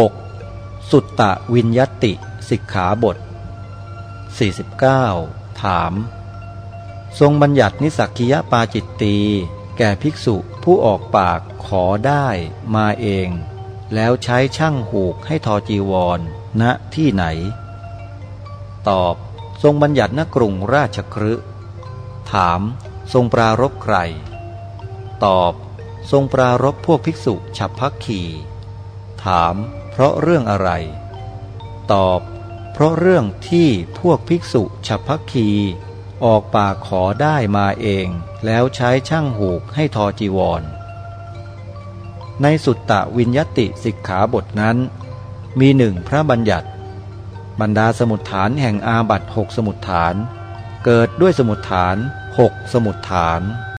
6. สุตตะวินยติสิกขาบท 49 ถาม ทรงบัญญัตินิสักคิยปาจิตตีแก่ภิกษุผู้ออกปากขอได้มาเอง แล้วใช้ช่างหูกให้ทอจีวรณที่ไหน ตอบ ทรงบัญญัติณกรุงราชครืถาม ทรงปรารบใคร ตอบ ทรงปรารบพวกภิกษุฉับพักขีถาม เพราะเรื่องอะไร ตอบ เพราะเรื่องที่พวกภิกษุฉับพักขีออกปากขอได้มาเอง แล้วใช้ช่างหูกให้ทอจีวร ในสุตตะวินยติสิกขาบทนั้น มีหนึ่งพระบัญญัติ บรรดาสมุดฐานแห่งอาบัตหกสมุดฐาน เกิดด้วยสมุดฐานหกสมุดฐาน